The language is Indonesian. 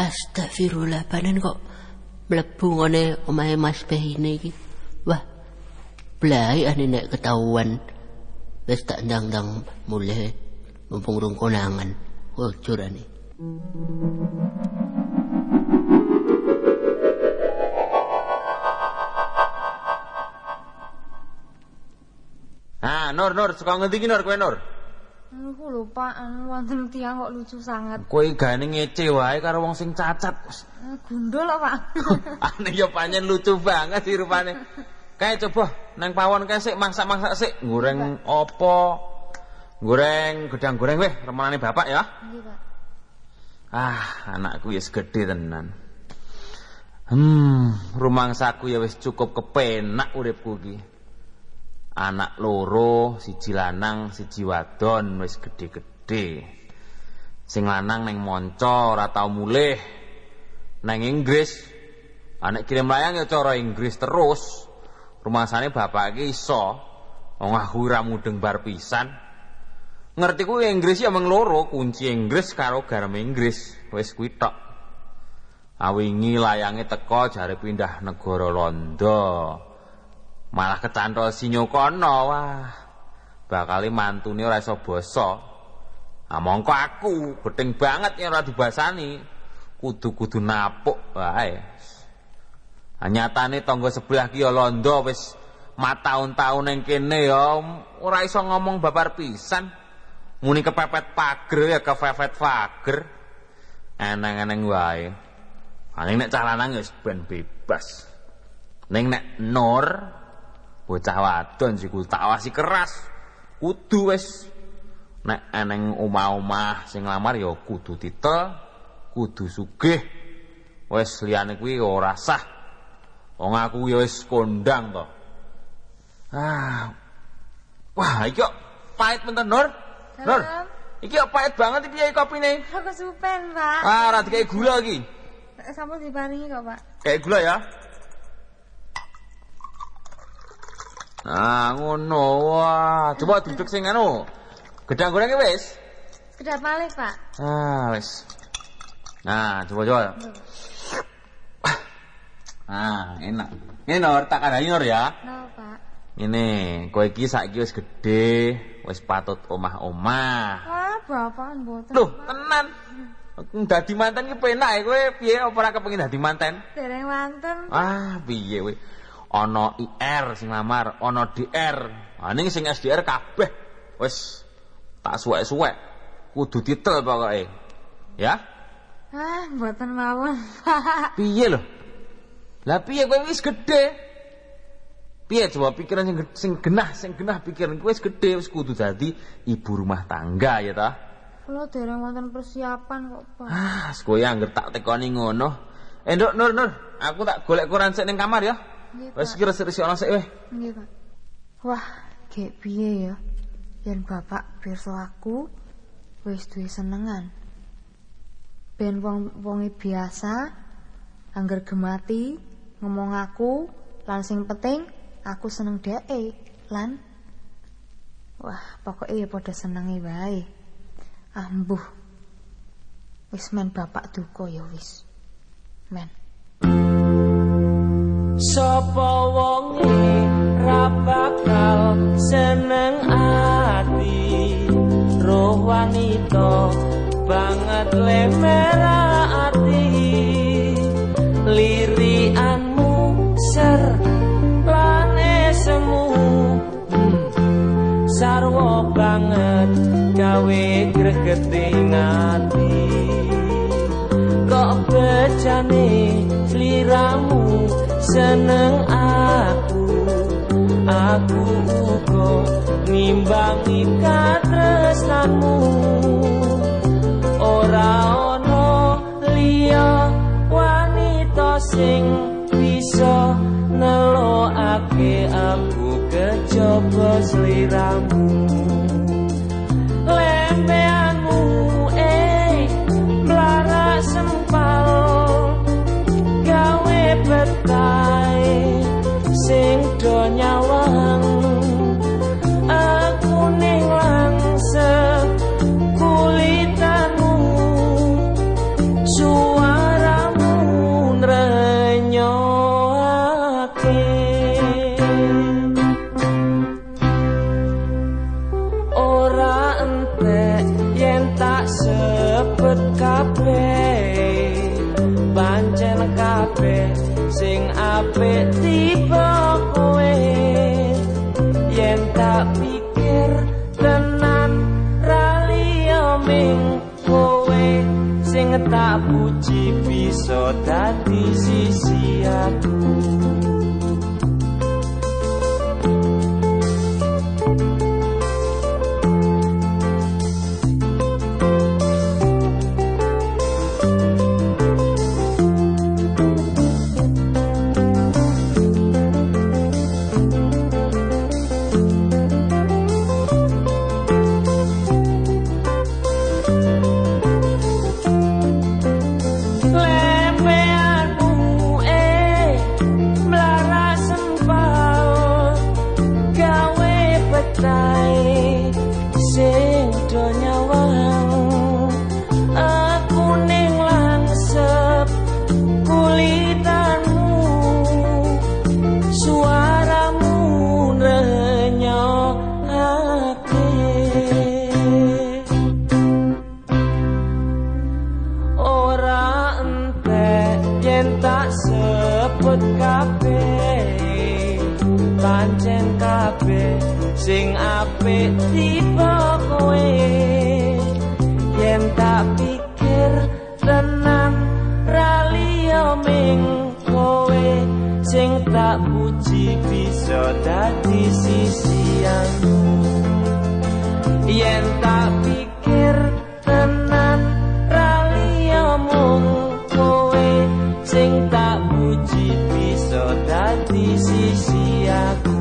Astagfirullah, panen kok mlebu ngene omahe Mas Behine iki. Wah. Blai ane nek ketahuan. Wis tak ndang-ndang mulih mumpung rung konangan. Wah, curane. Ah, Nur, Nur, suka ngendi ki Nur, kowe Nur? Aku lho Pak, anu wonten tiyang kok lucu sangat. Kowe gane ngece wae karo wong sing cacat. Eh, Gundul kok Pak. Ane ya pancen lucu banget sih rupane. Kae coba nang pawon kae sik masak-masak sik, goreng opo? Goreng gedang goreng weh, remenane bapak ya. Nggih Pak. Ah, anakku wis gede tenan. Hmm, rumangsaku ya wis cukup kepenak uripku iki. Anak loro, siji lanang, siji wadon wis gede-gede. Sing lanang neng monco ora tau mulih. Neng Inggris. Anak kirim layang ya cara Inggris terus. Rumangsane bapak iki iso. Wong aku mudeng bar pisan. Ngerti ku Inggris ya mung loro, kunci Inggris karo garam Inggris. Wis kuwi tok. Awingi layange teko jare pindah negara Londo. Malah kecantol sinyo kono wah. Bakale mantune ora iso basa. Ah mongko aku beting banget yen ora dibasani. Kudu-kudu napuk wae. Ah nyatane tangga sebelah ki ya Londo wis mataun-taun ning kene ya ora iso ngomong babar pisan. Muni kepepet pager ya kepepet pager. Eneng-eneng wae. Paling nek cah lanang ya ben bebas. Ning nek Nur bocah wadon siku tak awasi keras. Kudu wis nek eneng omah-omah sing lamar ya kudu titel, kudu sugih. Wis liyane kuwi ora sah. Wong aku ya wis kondang to. Ah. Wah, iki kok pahit menten Nur. Nur. Iki kok pahit banget iki piye kopine? Aku supen Pak. Ah, ora dikai gula iki. Eh, Sampun diparingi kok Pak. Kayak gula ya. Nah, ngono. Wah, coba duduk sing anu. Gedang gorengnya wis. Kedap malih Pak. Ah, wis. Nah, coba coba. Ah, enak. Ini Nur, tak kandani Nur ya. No Pak. Ini, kowe iki saiki wis gedhe, wis patut omah-omah. Wah, bapaan mboten. Loh, tenan. Dadi manten ki penak ya kowe piye apa ora kepengin dadi manten? Dereng wonten. Ah, piye kowe? Ana IR sing lamar, ana DR. Ah ning sing SDR kabeh wis tak suwek-suwek. Kudu titel pokoke. Ya? Ah, mboten mawon. Piye lho? Lah piye kowe wis gedhe? Piye coba pikiran sing sing genah, sing genah pikiran kowe wis gedhe, wis kudu dadi ibu rumah tangga ya ta? Kula dereng wonten persiapan kok Pak. Ah, kowe angger tak tekoni ngono. Eh, Nduk, Nur, Nur, aku tak golek koran sik ning kamar ya. Wis Pak. kira sik ana sik weh. Nggih Pak. Wah, gek piye ya? Yen bapak pirsa aku wis duwe senengan. Ben wong wonge biasa angger gemati ngomong aku lan sing penting aku seneng dheke lan wah pokoknya ya pada senenge wae. Ah mbuh. Wis men bapak duka ya wis. Men. Sopo wonge ra bakal seneng ati? Roh wanita banget lemera seneng aku. Aku uga nimbangi katresnanmu ora ana liya wanita sing bisa nelokake aku kejaba sliramu kabeh. Pancen kabeh sing apik tiba kowe. Yen tak pikir tenan raliyo ming kowe. Sing tak puji bisa dadi sisi aku pancen kabeh sing apik tiba kowe. Yen tak pikir tenang raliyo ming kowe. Sing tak puji bisa dadi sisianmu yen tak pikir tenan raliyo mung kowe. Sing tak puji bisa dadi sisi aku